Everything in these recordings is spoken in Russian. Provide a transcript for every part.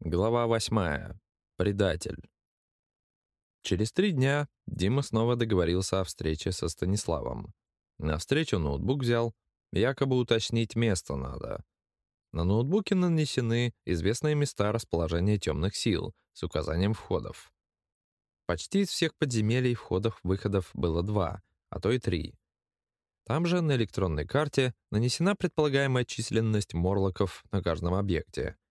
Глава восьмая. Предатель. Через три дня Дима снова договорился о встрече со Станиславом. На встречу ноутбук взял, якобы уточнить место надо. На ноутбуке нанесены известные места расположения темных сил с указанием входов. Почти из всех подземелий входов-выходов было два, а то и три. Там же на электронной карте нанесена предполагаемая численность морлоков на каждом объекте —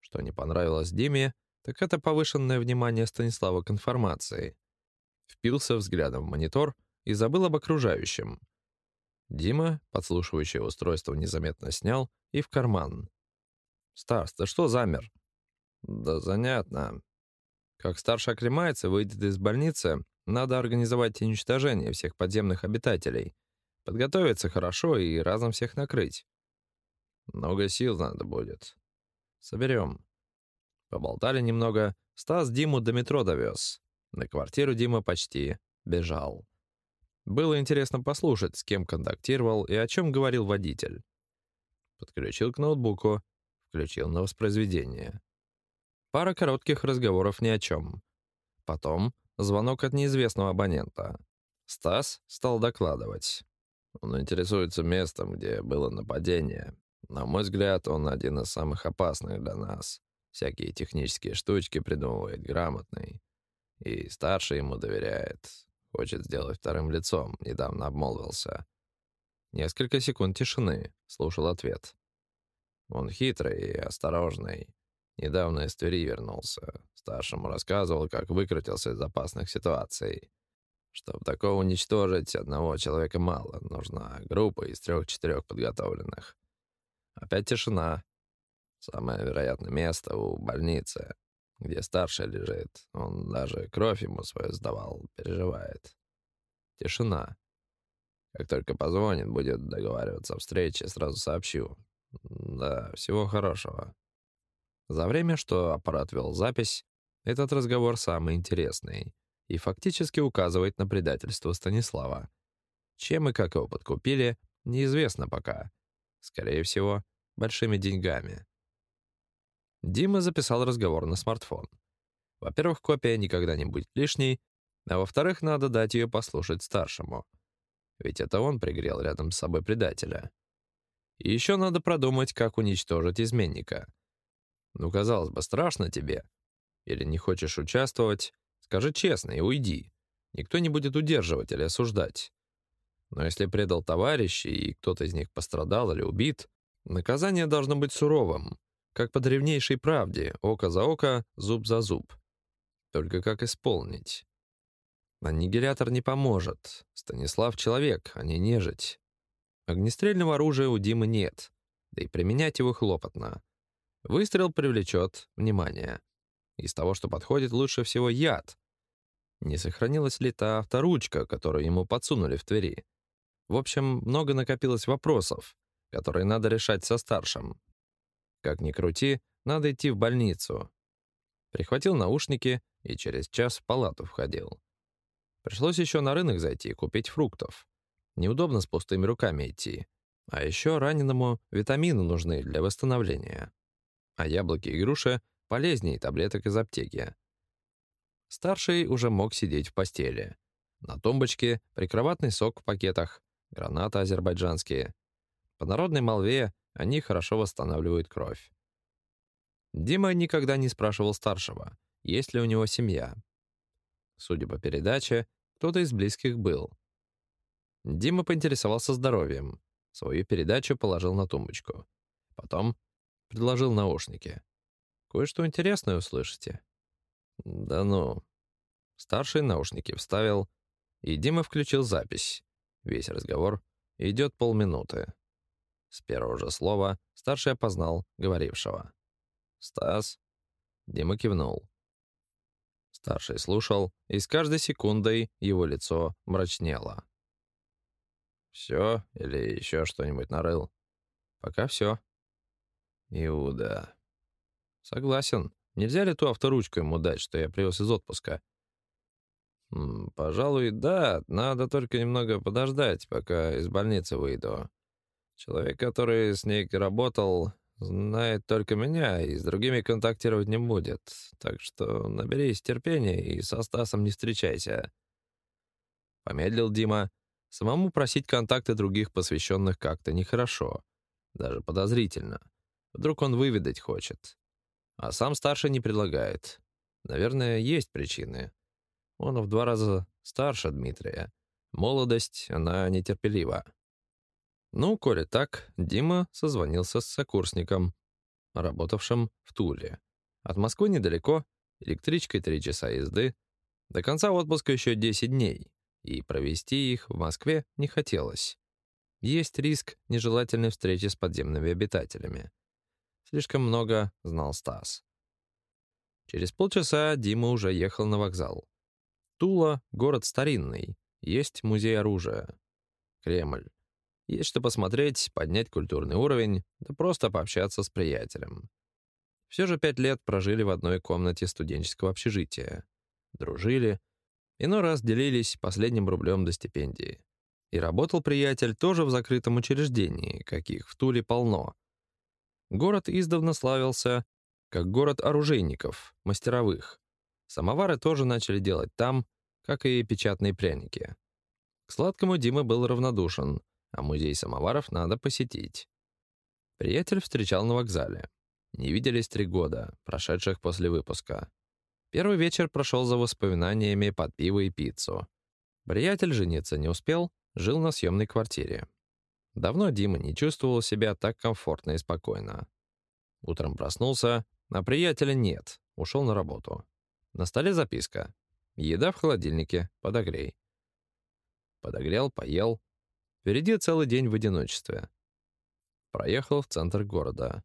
что не понравилось Диме, так это повышенное внимание Станислава к информации. Впился взглядом в монитор и забыл об окружающем. Дима подслушивающее устройство незаметно снял и в карман. «Старс, ты что замер?» «Да занятно. Как старший оклемается, выйдет из больницы, надо организовать уничтожение всех подземных обитателей, подготовиться хорошо и разом всех накрыть. Много сил надо будет. Соберем. Поболтали немного. Стас Диму до метро довез. На квартиру Дима почти бежал. Было интересно послушать, с кем контактировал и о чем говорил водитель. Подключил к ноутбуку, включил на воспроизведение. Пара коротких разговоров ни о чем. Потом звонок от неизвестного абонента. Стас стал докладывать. Он интересуется местом, где было нападение. На мой взгляд, он один из самых опасных для нас. Всякие технические штучки придумывает грамотный. И старший ему доверяет. Хочет сделать вторым лицом, недавно обмолвился. Несколько секунд тишины, слушал ответ. Он хитрый и осторожный. Недавно из Твери вернулся. Старшему рассказывал, как выкрутился из опасных ситуаций. Чтобы такого уничтожить, одного человека мало. Нужна группа из трех-четырех подготовленных. Опять тишина. Самое вероятное место у больницы, где старший лежит. Он даже кровь ему свою сдавал, переживает. Тишина. Как только позвонит, будет договариваться о встрече, сразу сообщу. Да, всего хорошего. За время, что аппарат вел запись, этот разговор самый интересный и фактически указывает на предательство Станислава. Чем и как его подкупили, неизвестно пока. Скорее всего, большими деньгами. Дима записал разговор на смартфон. Во-первых, копия никогда не будет лишней, а во-вторых, надо дать ее послушать старшему. Ведь это он пригрел рядом с собой предателя. И еще надо продумать, как уничтожить изменника. Ну, казалось бы, страшно тебе. Или не хочешь участвовать, скажи честно и уйди. Никто не будет удерживать или осуждать. Но если предал товарищей, и кто-то из них пострадал или убит, наказание должно быть суровым, как по древнейшей правде, око за око, зуб за зуб. Только как исполнить? Аннигилятор не поможет. Станислав — человек, а не нежить. Огнестрельного оружия у Димы нет, да и применять его хлопотно. Выстрел привлечет внимание. Из того, что подходит, лучше всего яд. Не сохранилась ли та авторучка, которую ему подсунули в Твери? В общем, много накопилось вопросов, которые надо решать со старшим. Как ни крути, надо идти в больницу. Прихватил наушники и через час в палату входил. Пришлось еще на рынок зайти и купить фруктов. Неудобно с пустыми руками идти. А еще раненому витамины нужны для восстановления. А яблоки и груши полезнее таблеток из аптеки. Старший уже мог сидеть в постели. На тумбочке прикроватный сок в пакетах, гранаты азербайджанские. По народной молве они хорошо восстанавливают кровь. Дима никогда не спрашивал старшего, есть ли у него семья. Судя по передаче, кто-то из близких был. Дима поинтересовался здоровьем. Свою передачу положил на тумбочку. Потом предложил наушники. «Кое-что интересное услышите». «Да ну». Старший наушники вставил, и Дима включил запись. Весь разговор идет полминуты. С первого же слова старший опознал говорившего. «Стас?» Дима кивнул. Старший слушал, и с каждой секундой его лицо мрачнело. «Все или еще что-нибудь нарыл?» «Пока все». «Иуда». «Согласен. Нельзя ли ту авторучку ему дать, что я привез из отпуска?» «Пожалуй, да. Надо только немного подождать, пока из больницы выйду. Человек, который с ней работал, знает только меня и с другими контактировать не будет, так что наберись терпения и со Стасом не встречайся». Помедлил Дима. Самому просить контакты других посвященных как-то нехорошо, даже подозрительно. Вдруг он выведать хочет. А сам старший не предлагает. Наверное, есть причины. Он в два раза старше Дмитрия. Молодость, она нетерпелива. Ну, коли так, Дима созвонился с сокурсником, работавшим в Туле. От Москвы недалеко, электричкой три часа езды. До конца отпуска еще 10 дней, и провести их в Москве не хотелось. Есть риск нежелательной встречи с подземными обитателями. Слишком много знал Стас. Через полчаса Дима уже ехал на вокзал. Тула — город старинный, есть музей оружия. Кремль. Есть что посмотреть, поднять культурный уровень, да просто пообщаться с приятелем. Все же пять лет прожили в одной комнате студенческого общежития. Дружили. Иной раз делились последним рублем до стипендии. И работал приятель тоже в закрытом учреждении, каких в Туле полно. Город издавна славился как город оружейников, мастеровых. Самовары тоже начали делать там, как и печатные пряники. К сладкому Дима был равнодушен, а музей самоваров надо посетить. Приятель встречал на вокзале. Не виделись три года, прошедших после выпуска. Первый вечер прошел за воспоминаниями под пиво и пиццу. Приятель жениться не успел, жил на съемной квартире. Давно Дима не чувствовал себя так комфортно и спокойно. Утром проснулся, а приятеля нет, ушел на работу. На столе записка. Еда в холодильнике, подогрей. Подогрел, поел, Впереди целый день в одиночестве. Проехал в центр города.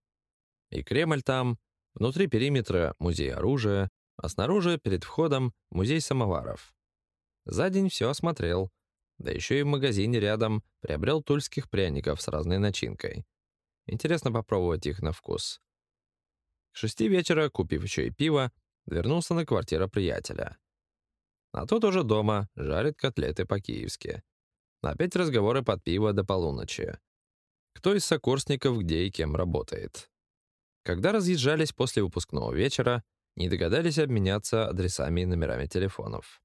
И Кремль там, внутри периметра музей оружия, а снаружи, перед входом, музей самоваров. За день все осмотрел. Да еще и в магазине рядом приобрел тульских пряников с разной начинкой. Интересно попробовать их на вкус. К шести вечера, купив еще и пиво, вернулся на квартиру приятеля. А тот уже дома жарит котлеты по-киевски. Опять разговоры под пиво до полуночи. Кто из сокурсников где и кем работает. Когда разъезжались после выпускного вечера, не догадались обменяться адресами и номерами телефонов.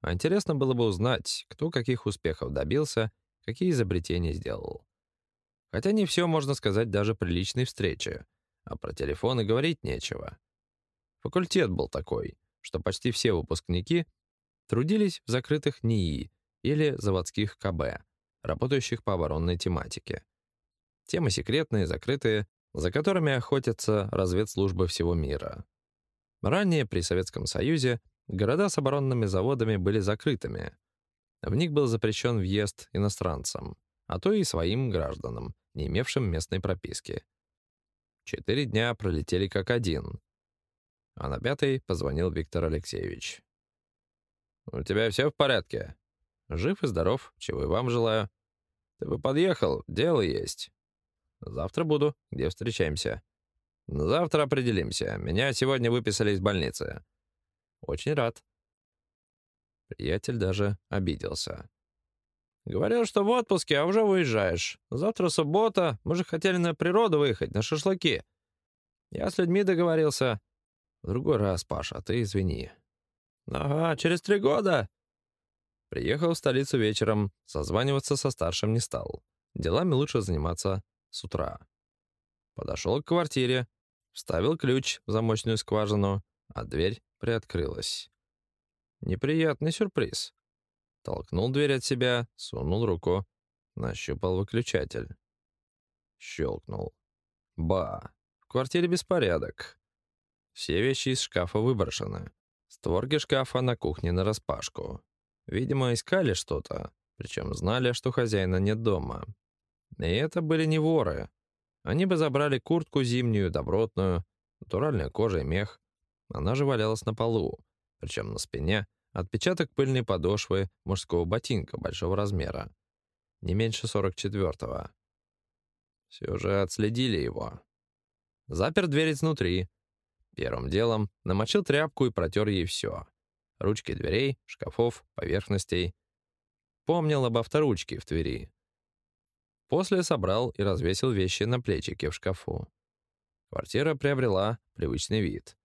А интересно было бы узнать, кто каких успехов добился, какие изобретения сделал. Хотя не все можно сказать даже при личной встрече, а про телефоны говорить нечего. Факультет был такой, что почти все выпускники трудились в закрытых НИИ или заводских КБ, работающих по оборонной тематике. Темы секретные, закрытые, за которыми охотятся разведслужбы всего мира. Ранее при Советском Союзе города с оборонными заводами были закрытыми. В них был запрещен въезд иностранцам, а то и своим гражданам, не имевшим местной прописки. Четыре дня пролетели как один. А на пятый позвонил Виктор Алексеевич. «У тебя все в порядке?» Жив и здоров, чего и вам желаю. Ты бы подъехал, дело есть. Завтра буду, где встречаемся. Завтра определимся. Меня сегодня выписали из больницы. Очень рад. Приятель даже обиделся. Говорил, что в отпуске, а уже уезжаешь. Завтра суббота, мы же хотели на природу выехать, на шашлыки. Я с людьми договорился. В другой раз, Паша, ты извини. Ага, через три года? Приехал в столицу вечером, созваниваться со старшим не стал. Делами лучше заниматься с утра. Подошел к квартире, вставил ключ в замочную скважину, а дверь приоткрылась. Неприятный сюрприз. Толкнул дверь от себя, сунул руку, нащупал выключатель. Щелкнул. Ба, в квартире беспорядок. Все вещи из шкафа выброшены. Створки шкафа на кухне нараспашку. Видимо, искали что-то, причем знали, что хозяина нет дома. И это были не воры. Они бы забрали куртку зимнюю, добротную, натуральная кожа и мех. Она же валялась на полу, причем на спине отпечаток пыльной подошвы мужского ботинка большого размера, не меньше 44-го. Все же отследили его. Запер дверь изнутри. Первым делом намочил тряпку и протер ей все ручки дверей, шкафов, поверхностей. Помнил об авторучке в Твери. После собрал и развесил вещи на плечике в шкафу. Квартира приобрела привычный вид.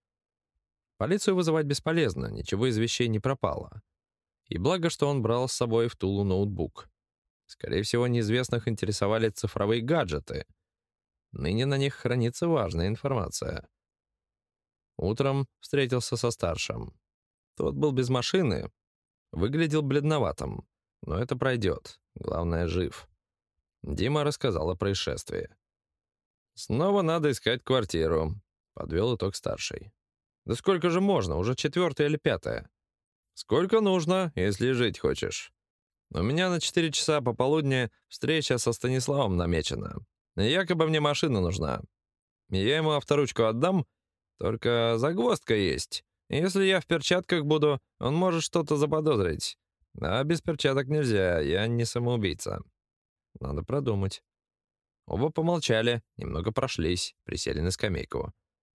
Полицию вызывать бесполезно, ничего из вещей не пропало. И благо, что он брал с собой в Тулу ноутбук. Скорее всего, неизвестных интересовали цифровые гаджеты. Ныне на них хранится важная информация. Утром встретился со старшим. Тот был без машины, выглядел бледноватым, но это пройдет. Главное, жив. Дима рассказал о происшествии. «Снова надо искать квартиру», — подвел итог старший. «Да сколько же можно? Уже четвертая или пятая?» «Сколько нужно, если жить хочешь?» «У меня на четыре часа пополудни встреча со Станиславом намечена. Якобы мне машина нужна. Я ему авторучку отдам, только загвоздка есть. Если я в перчатках буду, он может что-то заподозрить. А без перчаток нельзя, я не самоубийца. Надо продумать. Оба помолчали, немного прошлись, присели на скамейку.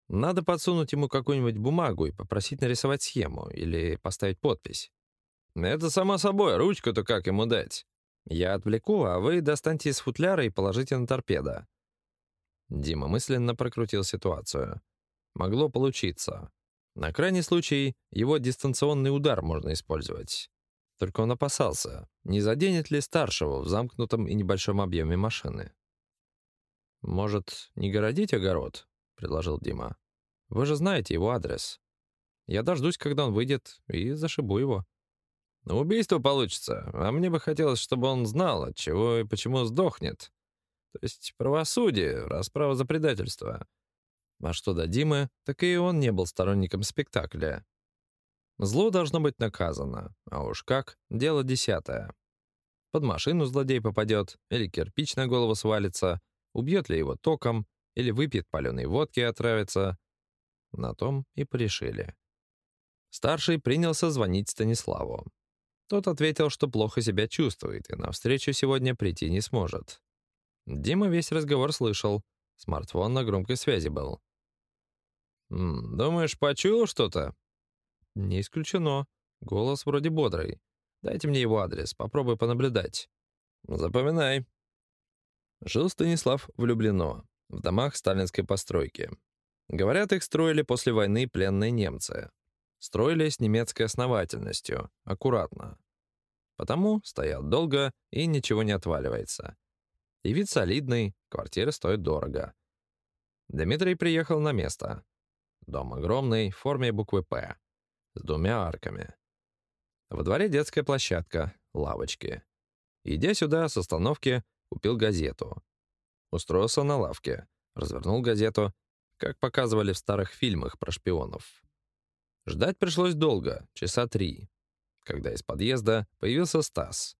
Надо подсунуть ему какую-нибудь бумагу и попросить нарисовать схему или поставить подпись. Это само собой, ручку-то как ему дать? Я отвлеку, а вы достаньте из футляра и положите на торпедо. Дима мысленно прокрутил ситуацию. Могло получиться. На крайний случай его дистанционный удар можно использовать. Только он опасался, не заденет ли старшего в замкнутом и небольшом объеме машины. «Может, не городить огород?» — предложил Дима. «Вы же знаете его адрес. Я дождусь, когда он выйдет, и зашибу его». «Убийство получится, а мне бы хотелось, чтобы он знал, от чего и почему сдохнет. То есть правосудие, расправа за предательство. А что до Димы, так и он не был сторонником спектакля. Зло должно быть наказано, а уж как, дело десятое. Под машину злодей попадет, или кирпич на голову свалится, убьет ли его током, или выпьет паленой водки и отравится. На том и порешили. Старший принялся звонить Станиславу. Тот ответил, что плохо себя чувствует и на встречу сегодня прийти не сможет. Дима весь разговор слышал. Смартфон на громкой связи был. «Думаешь, почуял что-то?» «Не исключено. Голос вроде бодрый. Дайте мне его адрес, попробуй понаблюдать». «Запоминай». Жил Станислав влюблено, в домах сталинской постройки. Говорят, их строили после войны пленные немцы. Строили с немецкой основательностью, аккуратно. Потому стоят долго и ничего не отваливается. И вид солидный, квартира стоит дорого. Дмитрий приехал на место. Дом огромный, в форме буквы «П», с двумя арками. Во дворе детская площадка, лавочки. Идя сюда с остановки, купил газету. Устроился на лавке, развернул газету, как показывали в старых фильмах про шпионов. Ждать пришлось долго, часа три, когда из подъезда появился Стас.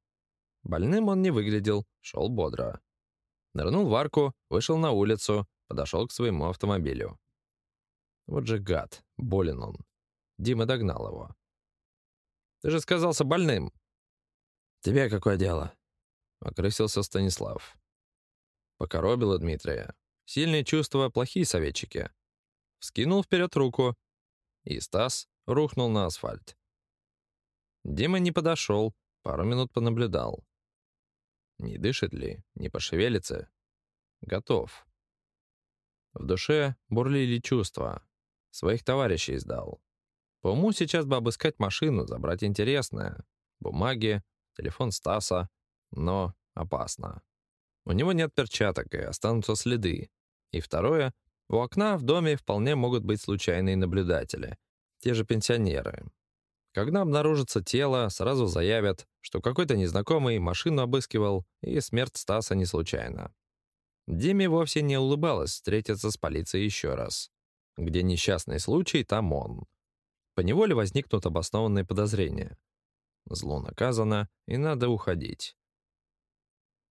Больным он не выглядел, шел бодро. Нырнул в арку, вышел на улицу, подошел к своему автомобилю. Вот же гад, болен он. Дима догнал его. «Ты же сказался больным!» «Тебе какое дело?» — окрысился Станислав. Покоробило Дмитрия. Сильные чувства — плохие советчики. Вскинул вперед руку, и Стас рухнул на асфальт. Дима не подошел, пару минут понаблюдал. Не дышит ли, не пошевелится? Готов. В душе бурлили чувства. Своих товарищей сдал. По уму сейчас бы обыскать машину, забрать интересное. Бумаги, телефон Стаса. Но опасно. У него нет перчаток, и останутся следы. И второе, у окна в доме вполне могут быть случайные наблюдатели. Те же пенсионеры. Когда обнаружится тело, сразу заявят, что какой-то незнакомый машину обыскивал, и смерть Стаса не случайна. Диме вовсе не улыбалось встретиться с полицией еще раз. Где несчастный случай, там он. Поневоле возникнут обоснованные подозрения. Зло наказано, и надо уходить.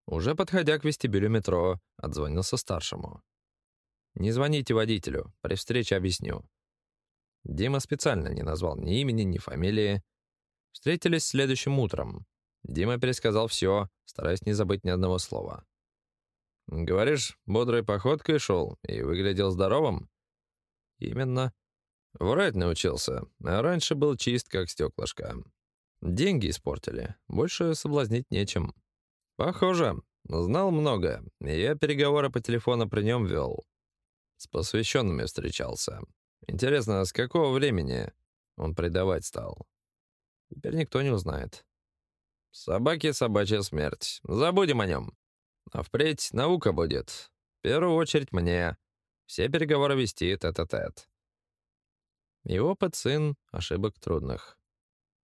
Уже подходя к вестибюлю метро, отзвонился старшему. «Не звоните водителю, при встрече объясню». Дима специально не назвал ни имени, ни фамилии. Встретились следующим утром. Дима пересказал все, стараясь не забыть ни одного слова. «Говоришь, бодрой походкой шел и выглядел здоровым?» Именно. Врать научился, а раньше был чист, как стеклышко. Деньги испортили, больше соблазнить нечем. Похоже, знал много, я переговоры по телефону при нем вел. С посвященными встречался. Интересно, с какого времени он предавать стал? Теперь никто не узнает. Собаки — собачья смерть. Забудем о нем. А впредь наука будет. В первую очередь мне. Все переговоры вести тет-а-тет. Его опыт сын ошибок трудных.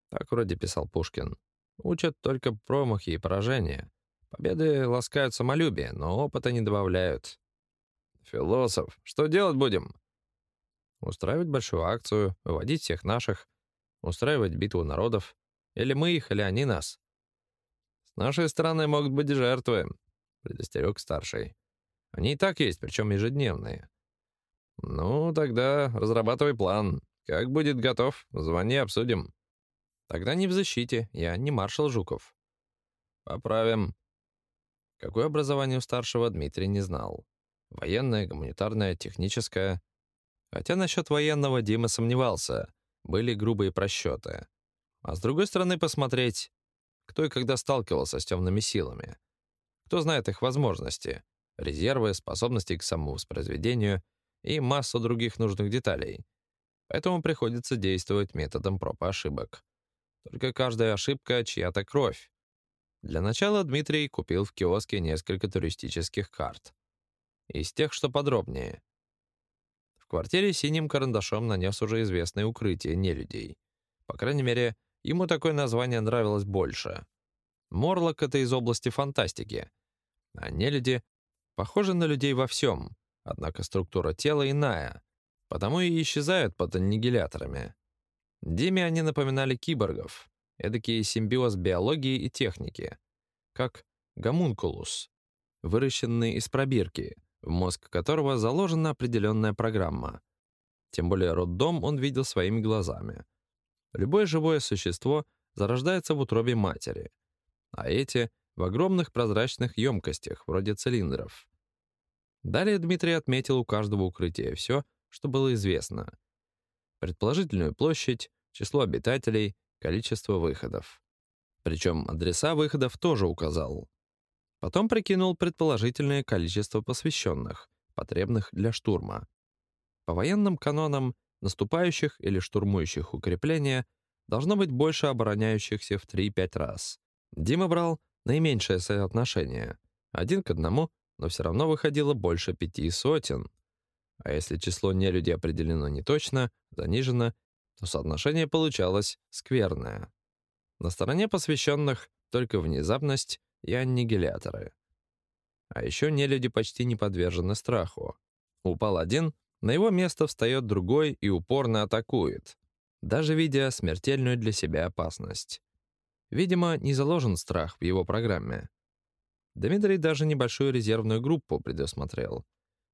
Так вроде писал Пушкин. Учат только промахи и поражения. Победы ласкают самолюбие, но опыта не добавляют. Философ, что делать будем? Устраивать большую акцию, выводить всех наших, устраивать битву народов. Или мы их, или они нас. С нашей стороны могут быть жертвы, предостерег старший. Они и так есть, причем ежедневные. Ну, тогда разрабатывай план. Как будет готов, звони, обсудим. Тогда не в защите, я не маршал Жуков. Поправим. Какое образование у старшего Дмитрий не знал. Военное, гуманитарное, техническое. Хотя насчет военного Дима сомневался. Были грубые просчеты. А с другой стороны посмотреть, кто и когда сталкивался с темными силами. Кто знает их возможности, резервы, способности к самовоспроизведению и массу других нужных деталей. Поэтому приходится действовать методом проб и ошибок. Только каждая ошибка — чья-то кровь. Для начала Дмитрий купил в киоске несколько туристических карт. Из тех, что подробнее. В квартире синим карандашом нанес уже известное укрытие нелюдей. По крайней мере, ему такое название нравилось больше. Морлок — это из области фантастики. А нелюди похожи на людей во всем, однако структура тела иная, потому и исчезают под аннигиляторами. Диме они напоминали киборгов, эдакий симбиоз биологии и техники, как гомункулус, выращенный из пробирки, в мозг которого заложена определенная программа. Тем более роддом он видел своими глазами. Любое живое существо зарождается в утробе матери, а эти — в огромных прозрачных емкостях, вроде цилиндров. Далее Дмитрий отметил у каждого укрытия все, что было известно. Предположительную площадь, число обитателей, количество выходов. Причем адреса выходов тоже указал. Потом прикинул предположительное количество посвященных, потребных для штурма. По военным канонам, наступающих или штурмующих укрепления должно быть больше обороняющихся в 3-5 раз. Дима брал наименьшее соотношение. Один к одному, но все равно выходило больше пяти сотен. А если число нелюдей определено не точно, занижено, то соотношение получалось скверное. На стороне посвященных только внезапность и аннигиляторы. А еще нелюди почти не подвержены страху. Упал один, на его место встает другой и упорно атакует, даже видя смертельную для себя опасность. Видимо, не заложен страх в его программе. Дмитрий даже небольшую резервную группу предусмотрел.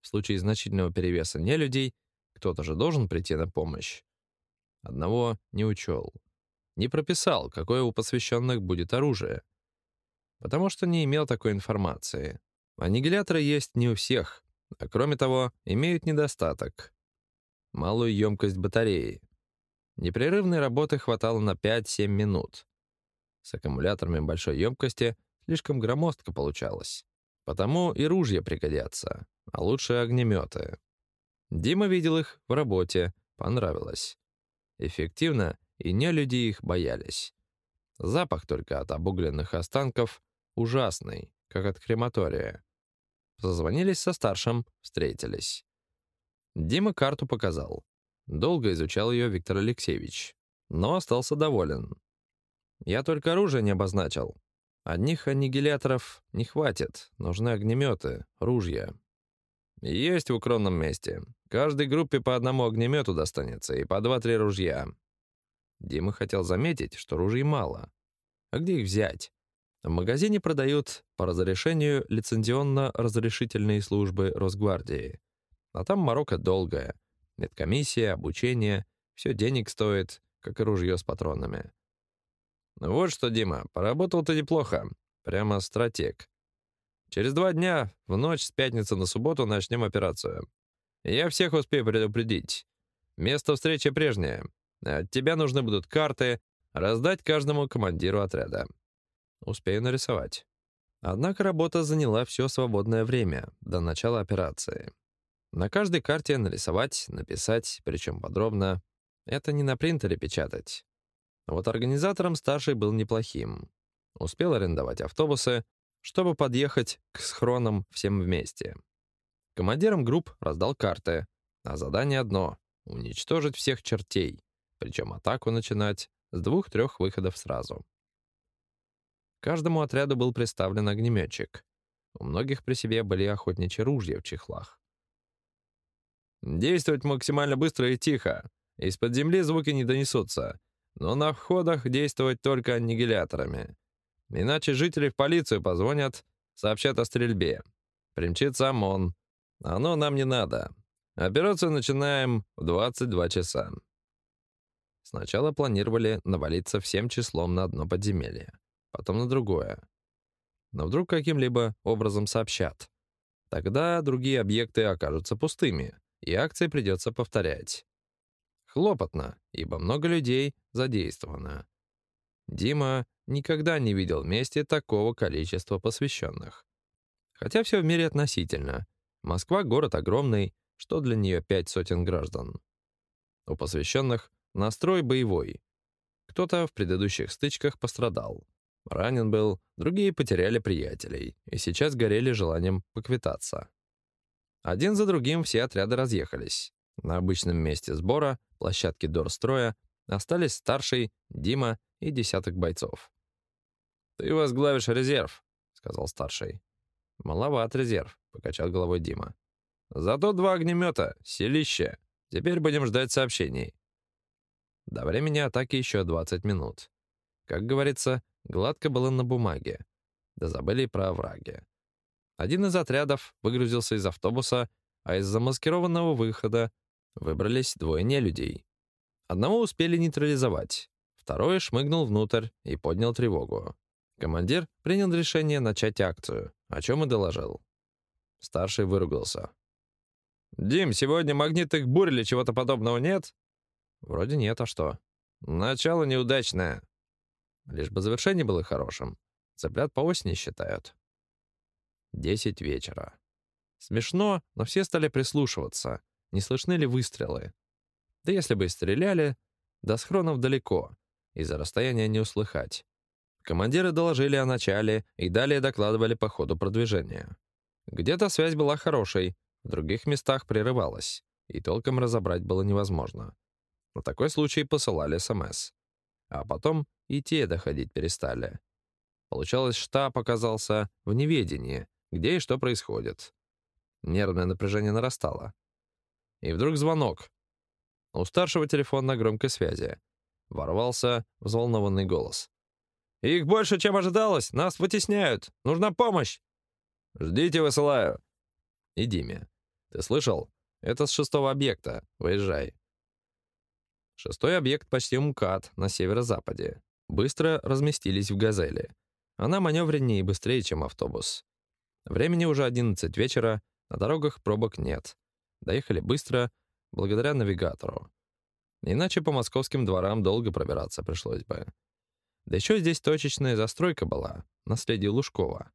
В случае значительного перевеса нелюдей кто-то же должен прийти на помощь. Одного не учел. Не прописал, какое у посвященных будет оружие. Потому что не имел такой информации. Аннигиляторы есть не у всех, а кроме того, имеют недостаток. Малую емкость батареи. Непрерывной работы хватало на 5-7 минут. С аккумуляторами большой емкости слишком громоздко получалось. Потому и ружья пригодятся, а лучше огнеметы. Дима видел их в работе, понравилось. Эффективно, и не люди их боялись. Запах только от обугленных останков ужасный, как от крематория. Зазвонились со старшим, встретились. Дима карту показал. Долго изучал ее Виктор Алексеевич, но остался доволен. Я только оружие не обозначил. Одних аннигиляторов не хватит, нужны огнеметы, ружья. Есть в укромном месте. Каждой группе по одному огнемету достанется и по два-три ружья. Дима хотел заметить, что ружей мало. А где их взять? В магазине продают по разрешению лицензионно-разрешительные службы Росгвардии. А там морока долгая. Медкомиссия, обучение. Все денег стоит, как и ружье с патронами. «Вот что, Дима, поработал ты неплохо. Прямо стратег. Через два дня, в ночь с пятницы на субботу, начнем операцию. Я всех успею предупредить. Место встречи прежнее. От тебя нужны будут карты, раздать каждому командиру отряда. Успею нарисовать. Однако работа заняла все свободное время до начала операции. На каждой карте нарисовать, написать, причем подробно. Это не на принтере печатать. Вот организатором старший был неплохим. Успел арендовать автобусы, чтобы подъехать к схронам всем вместе. Командиром групп раздал карты, а задание одно — уничтожить всех чертей, причем атаку начинать с двух-трех выходов сразу. Каждому отряду был представлен огнеметчик. У многих при себе были охотничьи ружья в чехлах. «Действовать максимально быстро и тихо. Из-под земли звуки не донесутся. Но на входах действовать только аннигиляторами. Иначе жители в полицию позвонят, сообщат о стрельбе. Примчится ОМОН. Оно нам не надо. Операцию начинаем в 22 часа. Сначала планировали навалиться всем числом на одно подземелье, потом на другое. Но вдруг каким-либо образом сообщат. Тогда другие объекты окажутся пустыми, и акции придется повторять. Хлопотно, ибо много людей задействовано. Дима никогда не видел вместе такого количества посвященных. Хотя все в мире относительно. Москва — город огромный, что для нее пять сотен граждан. У посвященных настрой боевой. Кто-то в предыдущих стычках пострадал. Ранен был, другие потеряли приятелей и сейчас горели желанием поквитаться. Один за другим все отряды разъехались. На обычном месте сбора, площадке Дорстроя, остались старший, Дима и десяток бойцов. «Ты возглавишь резерв», — сказал старший. «Маловат резерв», — покачал головой Дима. «Зато два огнемета, селище. Теперь будем ждать сообщений». До времени атаки еще 20 минут. Как говорится, гладко было на бумаге. Да забыли про овраги. Один из отрядов выгрузился из автобуса, а из замаскированного выхода выбрались двое нелюдей. Одного успели нейтрализовать, второй шмыгнул внутрь и поднял тревогу. Командир принял решение начать акцию, о чем и доложил. Старший выругался. «Дим, сегодня магнитных бурь или чего-то подобного нет?» «Вроде нет, а что?» «Начало неудачное». Лишь бы завершение было хорошим. Цыплят по осени считают. Десять вечера. Смешно, но все стали прислушиваться, не слышны ли выстрелы. Да если бы и стреляли, до схронов далеко, и за расстояние не услыхать. Командиры доложили о начале и далее докладывали по ходу продвижения. Где-то связь была хорошей, в других местах прерывалась, и толком разобрать было невозможно. На такой случай посылали СМС. А потом и те доходить перестали. Получалось, штаб оказался в неведении, где и что происходит. Нервное напряжение нарастало. И вдруг звонок. У старшего телефон на громкой связи. Ворвался взволнованный голос. «Их больше, чем ожидалось! Нас вытесняют! Нужна помощь!» «Ждите, высылаю!» «И Диме. Ты слышал? Это с шестого объекта. Выезжай». Шестой объект почти МКАД на северо-западе. Быстро разместились в «Газели». Она маневреннее и быстрее, чем автобус. Времени уже 11 вечера, на дорогах пробок нет. Доехали быстро, благодаря навигатору. Иначе по московским дворам долго пробираться пришлось бы. Да еще здесь точечная застройка была, наследие Лужкова.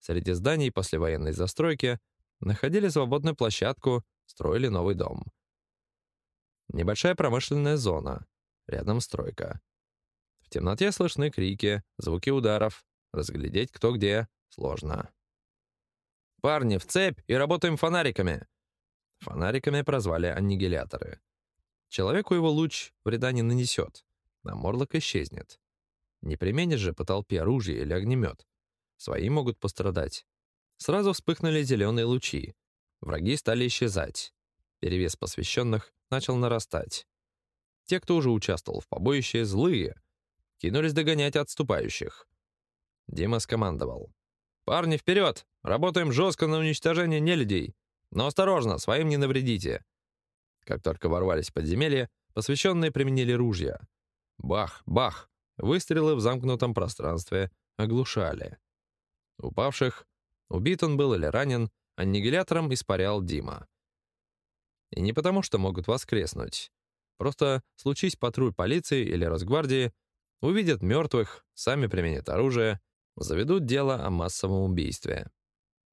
Среди зданий послевоенной застройки находили свободную площадку, строили новый дом. Небольшая промышленная зона, рядом стройка. В темноте слышны крики, звуки ударов, разглядеть кто где сложно. «Парни, в цепь и работаем фонариками!» Фонариками прозвали аннигиляторы. Человеку его луч вреда не нанесет, а морлок исчезнет. Не применишь же по толпе оружие или огнемет. Свои могут пострадать. Сразу вспыхнули зеленые лучи. Враги стали исчезать. Перевес посвященных начал нарастать. Те, кто уже участвовал в побоище, злые, кинулись догонять отступающих. Дима скомандовал. «Парни, вперед! Работаем жестко на уничтожение нелюдей! Но осторожно, своим не навредите!» Как только ворвались в подземелье, посвященные применили ружья. Бах, бах! Выстрелы в замкнутом пространстве оглушали. Упавших, убит он был или ранен, аннигилятором испарял Дима. И не потому, что могут воскреснуть. Просто случись патруль полиции или Росгвардии, увидят мертвых, сами применят оружие, заведут дело о массовом убийстве.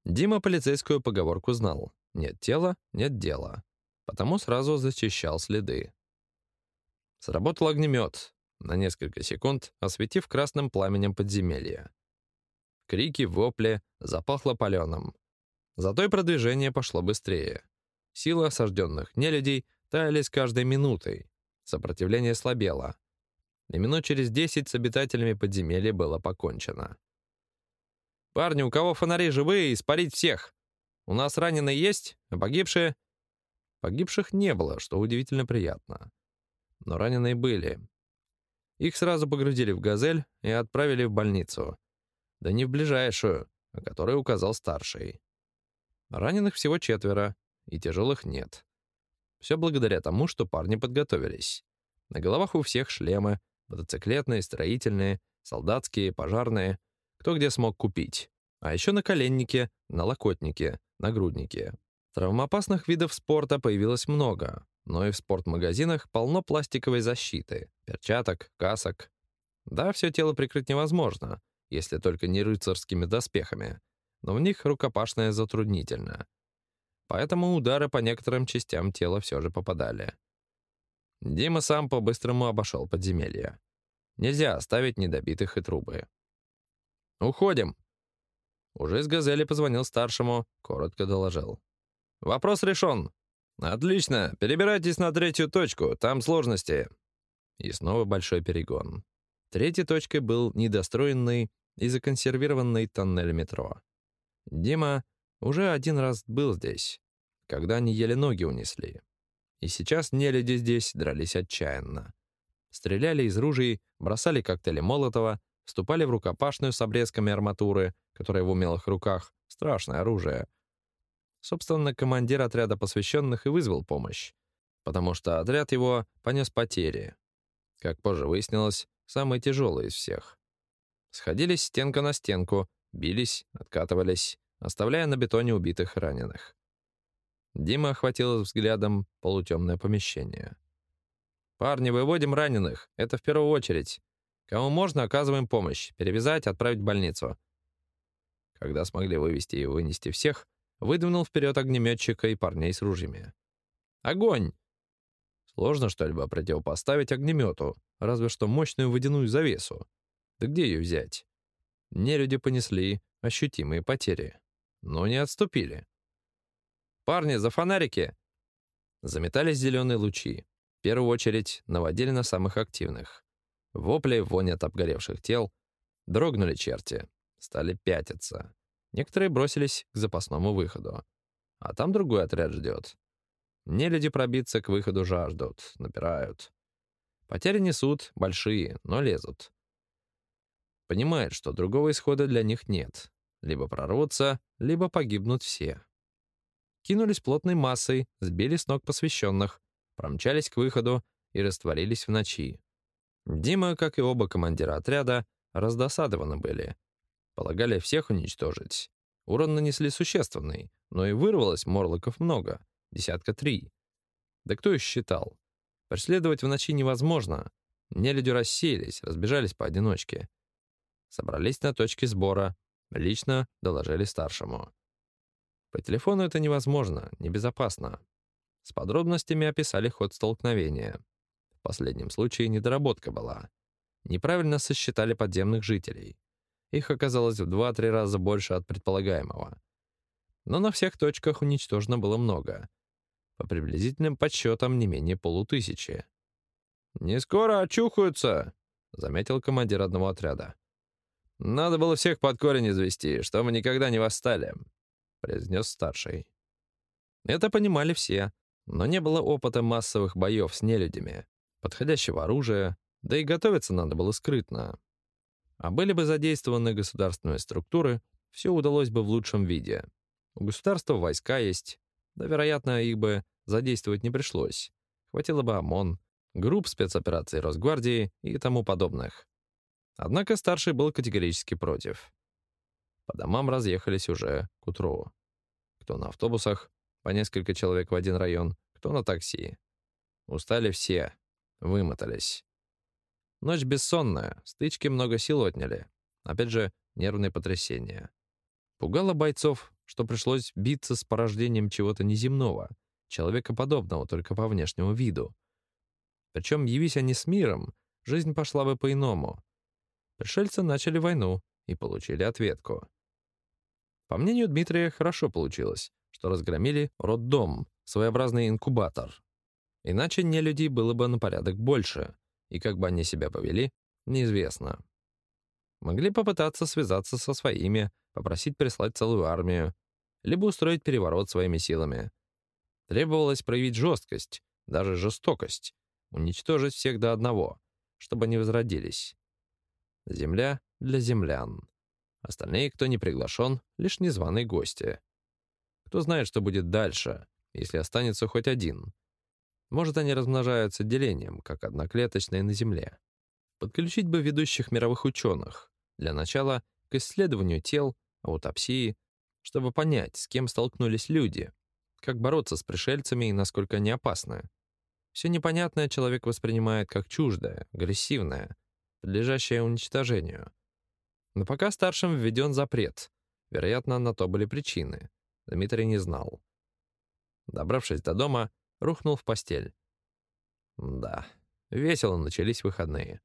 Дима полицейскую поговорку знал. Нет тела — нет дела. Потому сразу зачищал следы. Сработал огнемет, на несколько секунд осветив красным пламенем подземелья. Крики, вопли, запахло паленым. Зато и продвижение пошло быстрее. Силы осажденных нелюдей таяли с каждой минутой. Сопротивление слабело. И минут через десять с обитателями подземелья было покончено. «Парни, у кого фонари живые, испарить всех! У нас раненые есть, а погибшие...» Погибших не было, что удивительно приятно. Но раненые были. Их сразу погрузили в «Газель» и отправили в больницу. Да не в ближайшую, о которой указал старший. Раненых всего четверо, и тяжелых нет. Все благодаря тому, что парни подготовились. На головах у всех шлемы, мотоциклетные, строительные, солдатские, пожарные, кто где смог купить. А еще на коленнике, на локотнике, нагруднике. Травмоопасных видов спорта появилось много, но и в спортмагазинах полно пластиковой защиты, перчаток, касок. Да, все тело прикрыть невозможно, если только не рыцарскими доспехами, но в них рукопашное затруднительно. Поэтому удары по некоторым частям тела все же попадали. Дима сам по-быстрому обошел подземелье. Нельзя оставить недобитых и трубы. «Уходим!» Уже из «Газели» позвонил старшему, коротко доложил. «Вопрос решен. «Отлично, перебирайтесь на третью точку, там сложности». И снова большой перегон. Третьей точкой был недостроенный и законсервированный тоннель метро. Дима уже один раз был здесь, когда они еле ноги унесли. И сейчас нелюди здесь дрались отчаянно. Стреляли из ружей, бросали коктейли Молотова, вступали в рукопашную с обрезками арматуры, которая в умелых руках — страшное оружие — Собственно, командир отряда посвященных и вызвал помощь, потому что отряд его понес потери. Как позже выяснилось, самые тяжелые из всех. Сходились стенка на стенку, бились, откатывались, оставляя на бетоне убитых и раненых. Дима охватил взглядом полутемное помещение. «Парни, выводим раненых. Это в первую очередь. Кому можно, оказываем помощь. Перевязать, отправить в больницу». Когда смогли вывести и вынести всех, выдвинул вперед огнеметчика и парней с ружьями. «Огонь!» Сложно что-либо противопоставить огнемету, разве что мощную водяную завесу. Да где ее взять? Нелюди понесли ощутимые потери, но не отступили. «Парни, за фонарики!» Заметались зеленые лучи. В первую очередь наводили на самых активных. Вопли, вонь от обгоревших тел. Дрогнули черти. Стали пятиться. Некоторые бросились к запасному выходу. А там другой отряд ждет. Нелюди пробиться к выходу жаждут, напирают. Потери несут большие, но лезут. Понимают, что другого исхода для них нет. Либо прорвутся, либо погибнут все. Кинулись плотной массой, сбили с ног посвященных, промчались к выходу и растворились в ночи. Дима, как и оба командира отряда, раздосадованы были — Полагали всех уничтожить. Урон нанесли существенный, но и вырвалось морлоков много, десятка три. Да кто их считал? Преследовать в ночи невозможно. Нелюди рассеялись, разбежались поодиночке. Собрались на точке сбора, лично доложили старшему. По телефону это невозможно, небезопасно. С подробностями описали ход столкновения. Последнем случае недоработка была. Неправильно сосчитали подземных жителей. Их оказалось в 2-3 раза больше от предполагаемого. Но на всех точках уничтожено было много. По приблизительным подсчетам не менее полутысячи. «Не скоро очухаются», — заметил командир одного отряда. «Надо было всех под корень извести, чтобы никогда не восстали», — произнес старший. Это понимали все, но не было опыта массовых боев с нелюдями, подходящего оружия, да и готовиться надо было скрытно. А были бы задействованы государственные структуры, все удалось бы в лучшем виде. У государства войска есть, да, вероятно, их бы задействовать не пришлось. Хватило бы ОМОН, групп спецопераций Росгвардии и тому подобных. Однако старший был категорически против. По домам разъехались уже к утру. Кто на автобусах, по несколько человек в один район, кто на такси. Устали все, вымотались. Ночь бессонная, стычки много сил отняли. Опять же, нервные потрясения. Пугало бойцов что пришлось биться с порождением чего-то неземного, человекоподобного только по внешнему виду. Причем, явись они с миром, жизнь пошла бы по-иному. Пришельцы начали войну и получили ответку. По мнению Дмитрия, хорошо получилось, что разгромили роддом, своеобразный инкубатор. Иначе не людей было бы на порядок больше, и как бы они себя повели, неизвестно. Могли попытаться связаться со своими, попросить прислать целую армию, либо устроить переворот своими силами. Требовалось проявить жесткость, даже жестокость, уничтожить всех до одного, чтобы они возродились. Земля для землян. Остальные, кто не приглашен, лишь незваные гости. Кто знает, что будет дальше, если останется хоть один. Может, они размножаются делением, как одноклеточные на Земле. Подключить бы ведущих мировых ученых. Для начала к исследованию тел, аутопсии, чтобы понять, с кем столкнулись люди, как бороться с пришельцами и насколько они опасны. Все непонятное человек воспринимает как чуждое, агрессивное, подлежащее уничтожению. Но пока старшим введен запрет. Вероятно, на то были причины. Дмитрий не знал. Добравшись до дома, рухнул в постель. Да, весело начались выходные.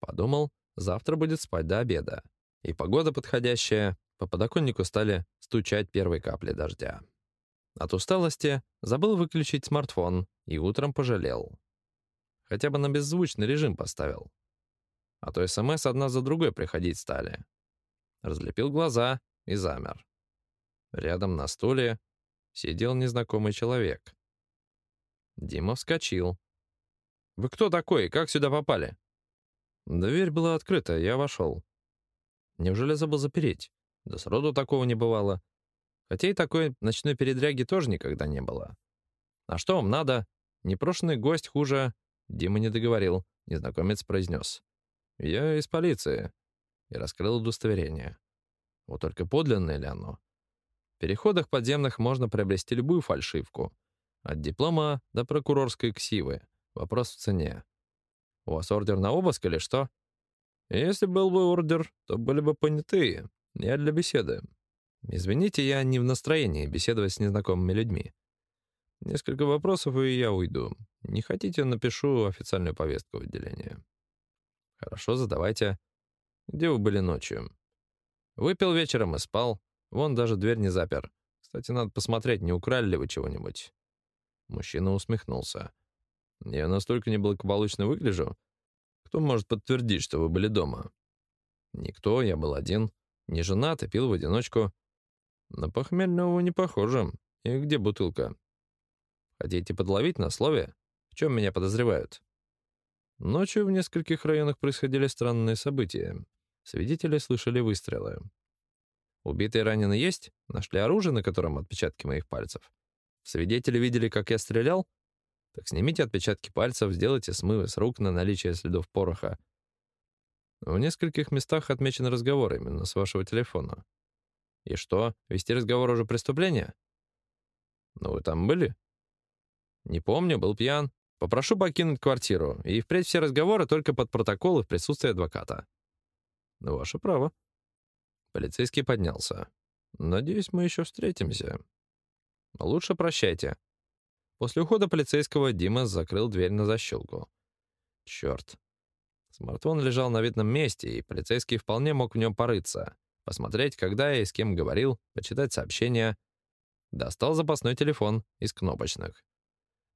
Подумал, завтра будет спать до обеда. И погода подходящая, по подоконнику стали стучать первые капли дождя. От усталости забыл выключить смартфон и утром пожалел. Хотя бы на беззвучный режим поставил. А то СМС одна за другой приходить стали. Разлепил глаза и замер. Рядом на стуле сидел незнакомый человек. Дима вскочил. «Вы кто такой? Как сюда попали?» Дверь была открыта, я вошел. Неужели забыл запереть? Да сроду такого не бывало. Хотя и такой ночной передряги тоже никогда не было. «А что вам надо?» Непрошенный гость хуже... Дима не договорил. Незнакомец произнес. «Я из полиции». И раскрыл удостоверение. Вот только подлинное ли оно? В переходах подземных можно приобрести любую фальшивку. От диплома до прокурорской ксивы. Вопрос в цене. У вас ордер на обыск или что? Если был бы ордер, то были бы понятые. Я для беседы. Извините, я не в настроении беседовать с незнакомыми людьми. Несколько вопросов, и я уйду. Не хотите, напишу официальную повестку в отделение. Хорошо, задавайте. Где вы были ночью? Выпил вечером и спал. Вон даже дверь не запер. Кстати, надо посмотреть, не украли ли вы чего-нибудь. Мужчина усмехнулся. Я настолько неблагополучно выгляжу. Кто может подтвердить, что вы были дома? Никто, я был один. Не женат и пил в одиночку. На похмельного не похоже. И где бутылка? Хотите подловить на слове? В чем меня подозревают? Ночью в нескольких районах происходили странные события. Свидетели слышали выстрелы. Убитые раненые есть? Нашли оружие, на котором отпечатки моих пальцев? Свидетели видели, как я стрелял? Так снимите отпечатки пальцев, сделайте смывы с рук на наличие следов пороха. В нескольких местах отмечен разговор именно с вашего телефона. И что, вести разговор уже преступление? Ну вы там были? Не помню, был пьян. Попрошу покинуть квартиру, и впредь все разговоры только под протокол и в присутствии адвоката. Ваше право. Полицейский поднялся. Надеюсь, мы еще встретимся. Лучше прощайте. После ухода полицейского Дима закрыл дверь на защелку. Черт. Смартфон лежал на видном месте, и полицейский вполне мог в нем порыться, посмотреть, когда я и с кем говорил, почитать сообщения. Достал запасной телефон из кнопочных.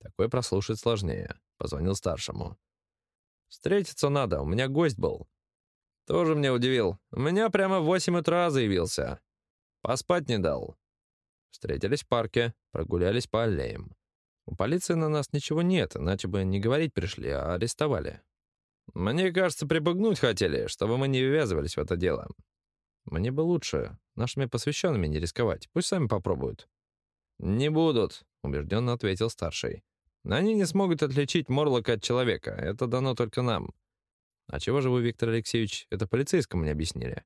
Такой прослушать сложнее. Позвонил старшему. «Встретиться надо, у меня гость был». «Тоже мне удивил. У меня прямо в восемь утра заявился. Поспать не дал». Встретились в парке, прогулялись по аллеям. У полиции на нас ничего нет, иначе бы не говорить пришли, а арестовали. Мне кажется, припугнуть хотели, чтобы мы не ввязывались в это дело. Мне бы лучше нашими посвященными не рисковать. Пусть сами попробуют. «Не будут», — убежденно ответил старший. «Они не смогут отличить Морлока от человека. Это дано только нам». «А чего же вы, Виктор Алексеевич, это полицейскому не объяснили?»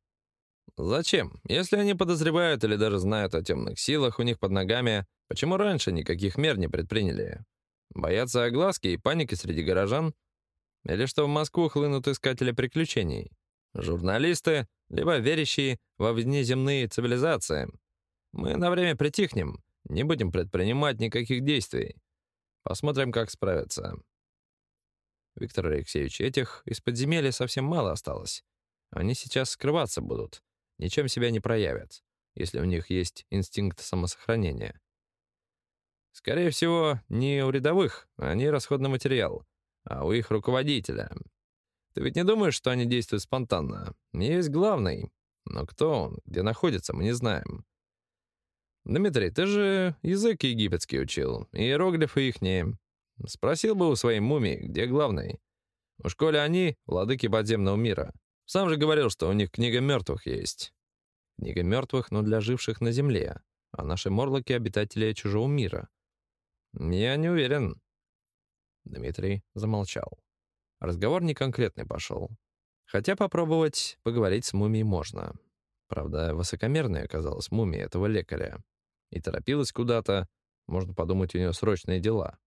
«Зачем? Если они подозревают или даже знают о темных силах у них под ногами, Почему раньше никаких мер не предприняли? Боятся огласки и паники среди горожан? Или что в Москву хлынут искатели приключений? Журналисты, либо верящие во внеземные цивилизации? Мы на время притихнем, не будем предпринимать никаких действий. Посмотрим, как справиться. Виктор Алексеевич, этих из подземелья совсем мало осталось. Они сейчас скрываться будут, ничем себя не проявят, если у них есть инстинкт самосохранения. Скорее всего, не у рядовых, они расходный материал, а у их руководителя. Ты ведь не думаешь, что они действуют спонтанно? Есть главный. Но кто он, где находится, мы не знаем. Дмитрий, ты же язык египетский учил, иероглифы ихние. Спросил бы у своей мумии, где главный. У коли они — владыки подземного мира. Сам же говорил, что у них книга мертвых есть. Книга мертвых, но для живших на земле, а наши морлоки — обитатели чужого мира. Я не уверен. Дмитрий замолчал. Разговор не конкретный пошел. Хотя попробовать поговорить с мумией можно. Правда, высокомерной оказалась мумия этого лекаря. И торопилась куда-то. Можно подумать, у нее срочные дела.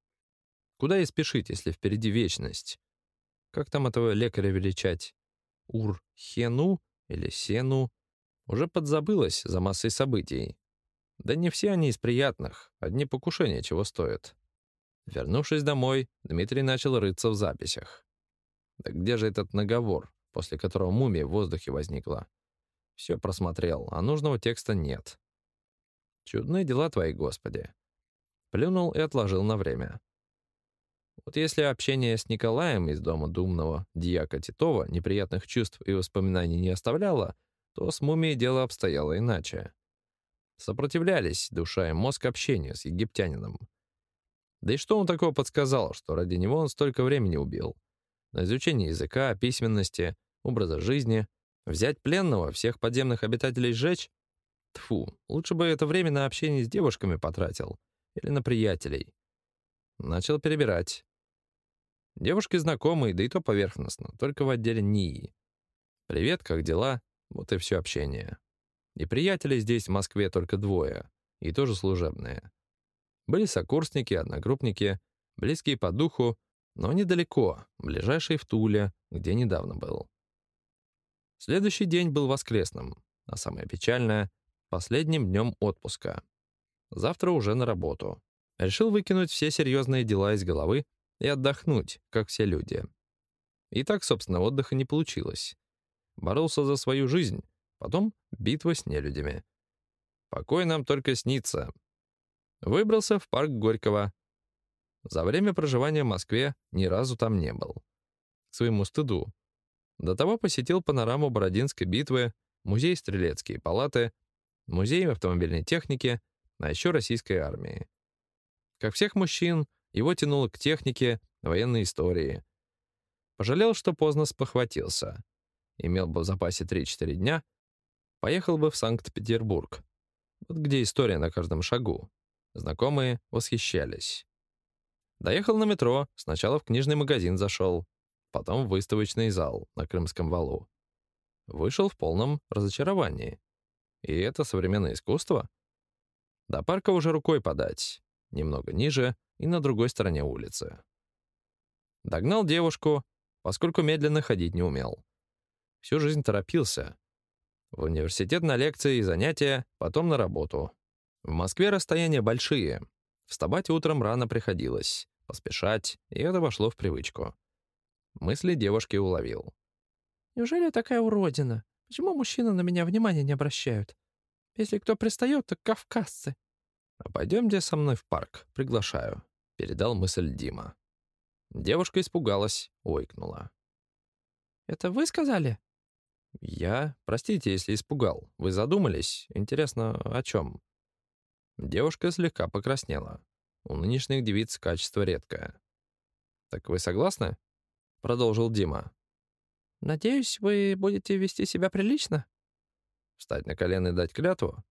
Куда и спешить, если впереди вечность? Как там этого лекаря величать? Ур-Хену или Сену? Уже подзабылась за массой событий. Да не все они из приятных, одни покушения чего стоят. Вернувшись домой, Дмитрий начал рыться в записях. Да где же этот наговор, после которого мумия в воздухе возникла? Все просмотрел, а нужного текста нет. Чудные дела твои, Господи. Плюнул и отложил на время. Вот если общение с Николаем из дома думного дьяка Титова неприятных чувств и воспоминаний не оставляло, то с мумией дело обстояло иначе. Сопротивлялись душа и мозг общению с египтянином. Да и что он такого подсказал, что ради него он столько времени убил? На изучение языка, письменности, образа жизни. Взять пленного, всех подземных обитателей сжечь? Тфу, лучше бы это время на общение с девушками потратил. Или на приятелей. Начал перебирать. Девушки знакомые, да и то поверхностно, только в отделе НИИ. «Привет, как дела?» Вот и все общение. И приятелей здесь в Москве только двое, и тоже служебные. Были сокурсники, одногруппники, близкие по духу, но недалеко, ближайший в Туле, где недавно был. Следующий день был воскресным, а самое печальное — последним днем отпуска. Завтра уже на работу. Решил выкинуть все серьезные дела из головы и отдохнуть, как все люди. И так, собственно, отдыха не получилось. Боролся за свою жизнь, потом битва с нелюдями. Покой нам только снится. Выбрался в парк Горького. За время проживания в Москве ни разу там не был. К своему стыду. До того посетил панораму Бородинской битвы, музей стрелецкие палаты, музей автомобильной техники, а еще российской армии. Как всех мужчин, его тянуло к технике, военной истории. Пожалел, что поздно спохватился. Имел бы в запасе 3-4 дня, поехал бы в Санкт-Петербург. Вот где история на каждом шагу. Знакомые восхищались. Доехал на метро, сначала в книжный магазин зашел, потом в выставочный зал на Крымском валу. Вышел в полном разочаровании. И это современное искусство? До парка уже рукой подать. Немного ниже и на другой стороне улицы. Догнал девушку, поскольку медленно ходить не умел. Всю жизнь торопился. В университет на лекции и занятия, потом на работу. В Москве расстояния большие. Вставать утром рано приходилось, поспешать, и это вошло в привычку. Мысли девушки уловил. «Неужели такая уродина? Почему мужчины на меня внимания не обращают? Если кто пристает, так кавказцы». «А пойдемте со мной в парк, приглашаю», — передал мысль Дима. Девушка испугалась, ойкнула. «Это вы сказали?» «Я? Простите, если испугал. Вы задумались? Интересно, о чем?» Девушка слегка покраснела. У нынешних девиц качество редкое. «Так вы согласны?» — продолжил Дима. «Надеюсь, вы будете вести себя прилично?» «Встать на колено и дать клятву?»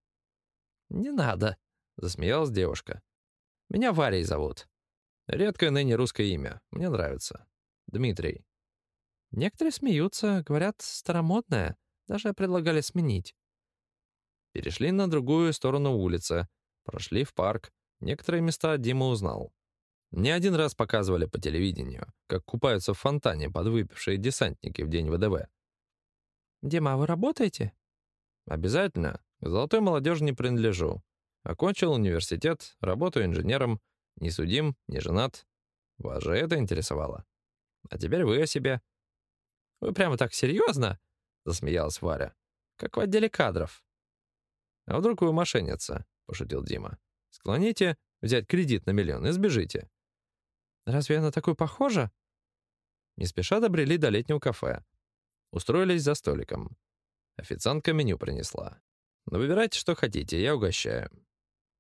«Не надо», — засмеялась девушка. «Меня Варей зовут. Редкое ныне русское имя. Мне нравится. Дмитрий». Некоторые смеются, говорят, старомодное. Даже предлагали сменить. Перешли на другую сторону улицы, прошли в парк. Некоторые места Дима узнал. Не один раз показывали по телевидению, как купаются в фонтане подвыпившие десантники в день ВДВ. «Дима, а вы работаете?» «Обязательно. К золотой молодежи не принадлежу. Окончил университет, работаю инженером, не судим, не женат. Вас же это интересовало. А теперь вы о себе. Вы прямо так серьезно? засмеялась Варя. Как в отделе кадров. А вдруг вы мошенница? пошутил Дима. Склоните взять кредит на миллион и сбежите. Разве она такой похожа? Не спеша добрели до летнего кафе. Устроились за столиком. Официантка меню принесла. Но выбирайте, что хотите, я угощаю.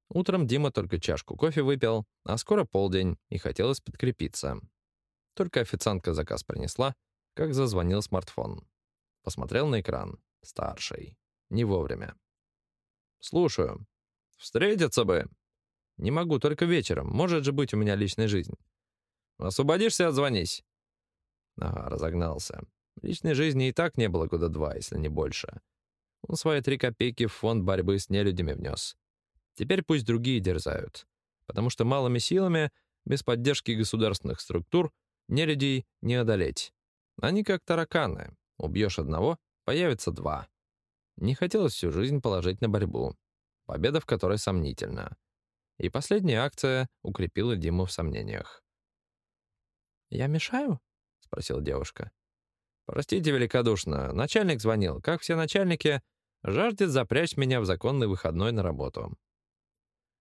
Утром Дима только чашку кофе выпил, а скоро полдень, и хотелось подкрепиться. Только официантка заказ принесла, как зазвонил смартфон. Посмотрел на экран. Старший. Не вовремя. «Слушаю. Встретиться бы. Не могу, только вечером. Может же быть у меня личная жизнь. Освободишься, отзвонись». Ага, разогнался. Личной жизни и так не было года два, если не больше. Он свои три копейки в фонд борьбы с нелюдями внес. Теперь пусть другие дерзают. Потому что малыми силами, без поддержки государственных структур, нелюдей не одолеть. Они как тараканы. Убьешь одного, появится два. Не хотелось всю жизнь положить на борьбу, победа в которой сомнительна. И последняя акция укрепила Диму в сомнениях. «Я мешаю?» — спросила девушка. «Простите великодушно, начальник звонил. Как все начальники, жаждет запрячь меня в законный выходной на работу.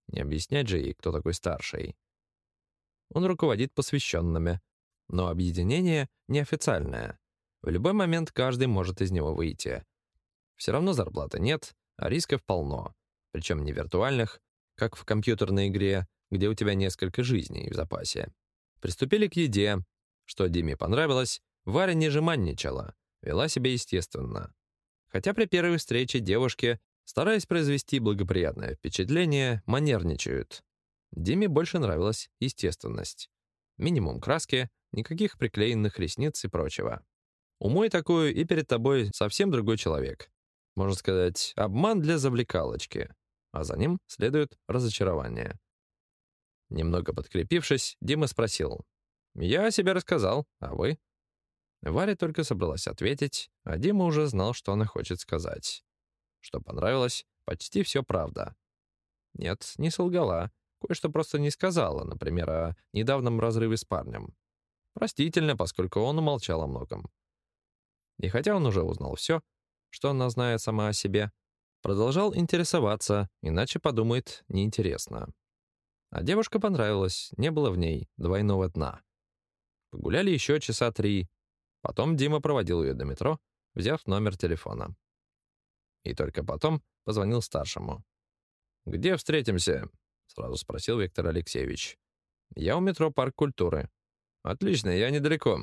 Не объяснять же ей, кто такой старший. Он руководит посвященными, но объединение неофициальное. В любой момент каждый может из него выйти. Все равно зарплаты нет, а рисков полно. Причем не виртуальных, как в компьютерной игре, где у тебя несколько жизней в запасе. Приступили к еде. Что Диме понравилось, Варя не жеманничала, вела себя естественно. Хотя при первой встрече девушки Стараясь произвести благоприятное впечатление, манерничают. Диме больше нравилась естественность. Минимум краски, никаких приклеенных ресниц и прочего. Умой такую, и перед тобой совсем другой человек. Можно сказать, обман для завлекалочки. А за ним следует разочарование. Немного подкрепившись, Дима спросил. «Я о себе рассказал, а вы?» Варя только собралась ответить, а Дима уже знал, что она хочет сказать. Что понравилось, почти все правда. Нет, не солгала. Кое-что просто не сказала, например, о недавнем разрыве с парнем. Простительно, поскольку он умолчал о многом. И хотя он уже узнал все, что она знает сама о себе, продолжал интересоваться, иначе подумает неинтересно. А девушка понравилась, не было в ней двойного дна. Погуляли еще часа три. Потом Дима проводил ее до метро, взяв номер телефона и только потом позвонил старшему. «Где встретимся?» — сразу спросил Виктор Алексеевич. «Я у метро Парк культуры». «Отлично, я недалеко».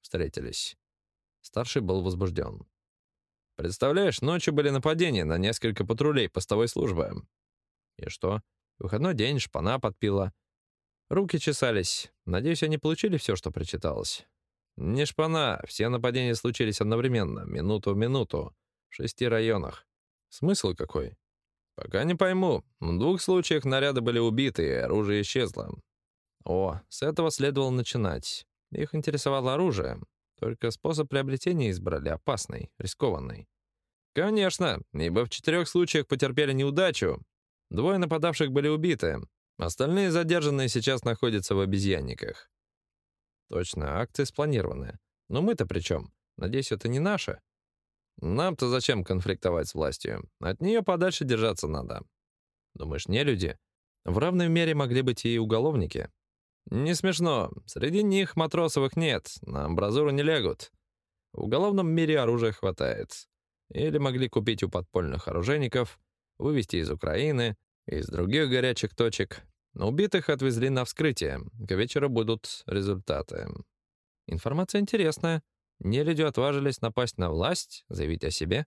Встретились. Старший был возбужден. «Представляешь, ночью были нападения на несколько патрулей постовой службы». «И что? Выходной день, шпана подпила». Руки чесались. Надеюсь, они получили все, что прочиталось. «Не шпана, все нападения случились одновременно, минуту в минуту шести районах. Смысл какой? Пока не пойму. В двух случаях наряды были убиты, и оружие исчезло. О, с этого следовало начинать. Их интересовало оружие. Только способ приобретения избрали опасный, рискованный. Конечно, ибо в четырех случаях потерпели неудачу. Двое нападавших были убиты. Остальные задержанные сейчас находятся в обезьянниках. Точно, акции спланированы. Но мы-то при чем? Надеюсь, это не наше. Нам-то зачем конфликтовать с властью? От нее подальше держаться надо. Думаешь, не люди? В равной мере могли быть и уголовники. Не смешно. Среди них матросовых нет, на амбразуру не лягут. В уголовном мире оружия хватает. Или могли купить у подпольных оружейников, вывести из Украины, из других горячих точек. Убитых отвезли на вскрытие. К вечеру будут результаты. Информация интересная. Нелюди отважились напасть на власть, заявить о себе.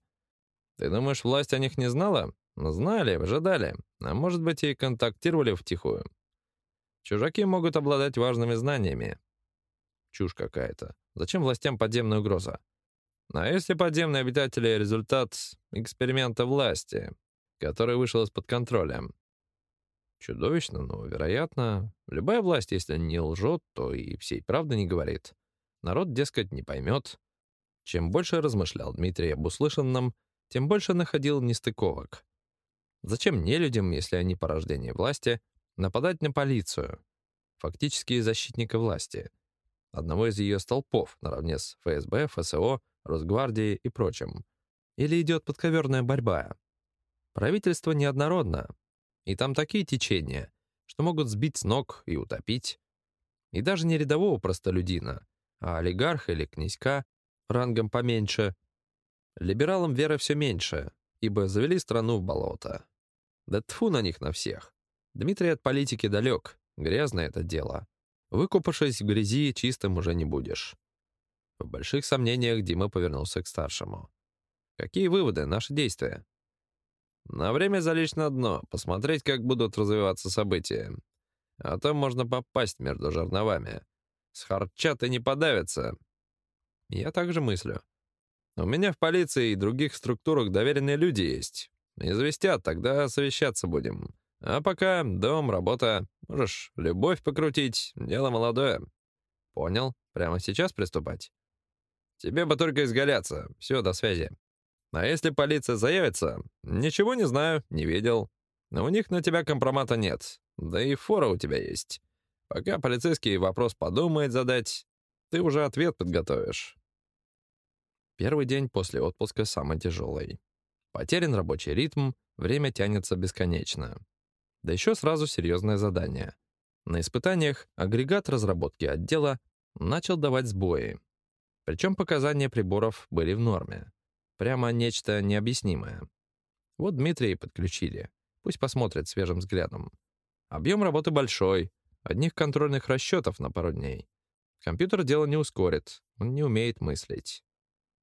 Ты думаешь, власть о них не знала? Знали, ожидали, а может быть и контактировали втихую. Чужаки могут обладать важными знаниями. Чушь какая-то. Зачем властям подземная угроза? А если подземные обитатели — результат эксперимента власти, который вышел из-под контроля? Чудовищно, но, вероятно, любая власть, если не лжет, то и всей правды не говорит. Народ, дескать, не поймет. Чем больше размышлял Дмитрий об услышанном, тем больше находил нестыковок. Зачем нелюдям, если они порождение власти, нападать на полицию, фактически защитника власти, одного из ее столпов, наравне с ФСБ, ФСО, Росгвардией и прочим? Или идет подковерная борьба? Правительство неоднородно, и там такие течения, что могут сбить с ног и утопить. И даже не рядового простолюдина, а олигарха или князька рангом поменьше. Либералам вера все меньше, ибо завели страну в болото. Да тфу на них на всех. Дмитрий от политики далек, грязное это дело. Выкупавшись в грязи, чистым уже не будешь. В больших сомнениях Дима повернулся к старшему. Какие выводы, наши действия? На время залечь на дно, посмотреть, как будут развиваться события. А то можно попасть между жерновами. С харчата не подавятся. Я также мыслю. У меня в полиции и других структурах доверенные люди есть. Известят, тогда совещаться будем. А пока дом, работа. Можешь любовь покрутить, дело молодое. Понял? Прямо сейчас приступать? Тебе бы только изгаляться. Все, до связи. А если полиция заявится, ничего не знаю, не видел. У них на тебя компромата нет. Да и фора у тебя есть. Пока полицейский вопрос подумает задать, ты уже ответ подготовишь. Первый день после отпуска самый тяжелый. Потерян рабочий ритм, время тянется бесконечно. Да еще сразу серьезное задание. На испытаниях агрегат разработки отдела начал давать сбои. Причем показания приборов были в норме. Прямо нечто необъяснимое. Вот Дмитрия подключили. Пусть посмотрит свежим взглядом. Объем работы большой. Одних контрольных расчетов на пару дней. Компьютер дело не ускорит. Он не умеет мыслить.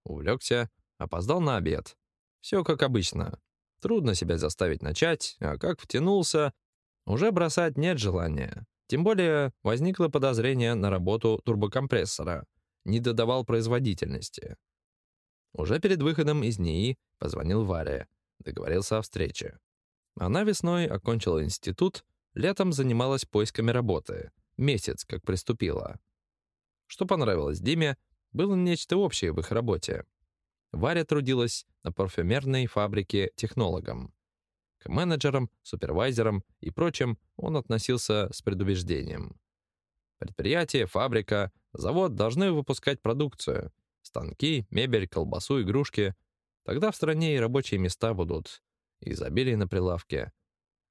Увлекся, опоздал на обед. Все как обычно. Трудно себя заставить начать, а как втянулся, уже бросать нет желания. Тем более возникло подозрение на работу турбокомпрессора. Не додавал производительности. Уже перед выходом из НИИ позвонил Варе. Договорился о встрече. Она весной окончила институт, летом занималась поисками работы. Месяц, как приступила. Что понравилось Диме, было нечто общее в их работе. Варя трудилась на парфюмерной фабрике технологом. К менеджерам, супервайзерам и прочим он относился с предубеждением. Предприятие, фабрика, завод должны выпускать продукцию. Станки, мебель, колбасу, игрушки. Тогда в стране и рабочие места будут. Изобилие на прилавке.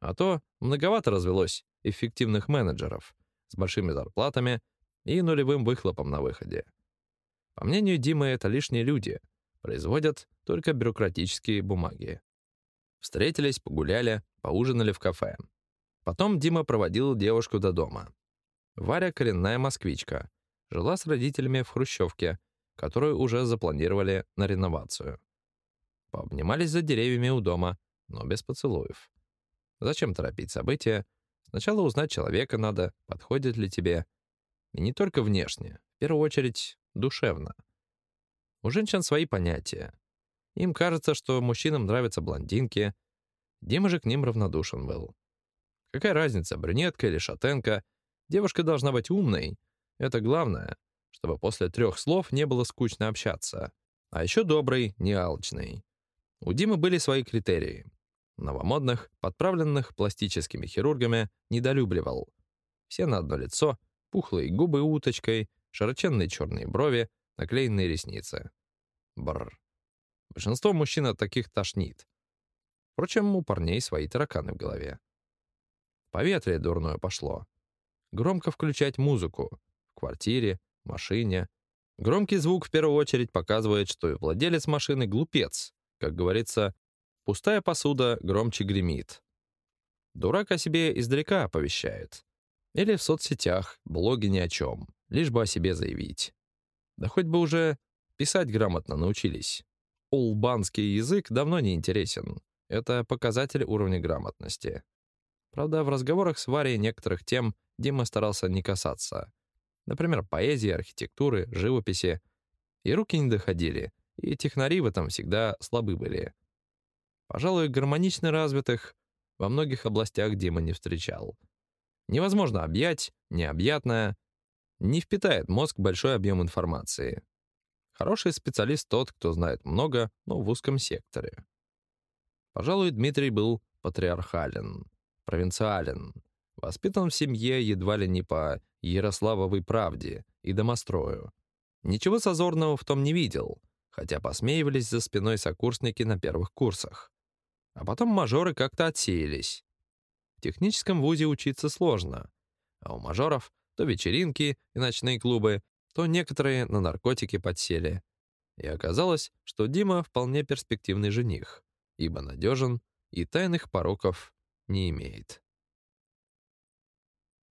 А то многовато развелось эффективных менеджеров с большими зарплатами и нулевым выхлопом на выходе. По мнению Димы, это лишние люди, производят только бюрократические бумаги. Встретились, погуляли, поужинали в кафе. Потом Дима проводил девушку до дома. Варя — коренная москвичка. Жила с родителями в Хрущевке, которую уже запланировали на реновацию. Пообнимались за деревьями у дома, но без поцелуев. Зачем торопить события? Сначала узнать человека надо, подходит ли тебе. И не только внешне, в первую очередь душевно. У женщин свои понятия. Им кажется, что мужчинам нравятся блондинки. Дима же к ним равнодушен был. Какая разница, брюнетка или шатенка? Девушка должна быть умной. Это главное, чтобы после трех слов не было скучно общаться. А еще добрый, не алчный. У Димы были свои критерии. Новомодных, подправленных пластическими хирургами, недолюбливал. Все на одно лицо, пухлые губы уточкой, широченные черные брови, наклеенные ресницы. Бррр. Большинство мужчин от таких тошнит. Впрочем, у парней свои тараканы в голове. Поветрие дурное пошло. Громко включать музыку. В квартире, машине. Громкий звук в первую очередь показывает, что владелец машины глупец. Как говорится, пустая посуда громче гремит. Дурак о себе издалека оповещает. Или в соцсетях, блоги ни о чем лишь бы о себе заявить. Да хоть бы уже писать грамотно научились. Улбанский язык давно не интересен. Это показатель уровня грамотности. Правда, в разговорах с Варей некоторых тем Дима старался не касаться. Например, поэзии, архитектуры, живописи. И руки не доходили, и технари в этом всегда слабы были. Пожалуй, гармонично развитых во многих областях Дима не встречал. Невозможно объять необъятное, не впитает мозг большой объем информации. Хороший специалист тот, кто знает много, но в узком секторе. Пожалуй, Дмитрий был патриархален, провинциален, воспитан в семье едва ли не по Ярославовой правде и домострою. Ничего зазорного в том не видел, хотя посмеивались за спиной сокурсники на первых курсах. А потом мажоры как-то отсеялись. В техническом вузе учиться сложно, а у мажоров то вечеринки и ночные клубы, то некоторые на наркотики подсели. И оказалось, что Дима вполне перспективный жених, ибо надежен и тайных пороков не имеет.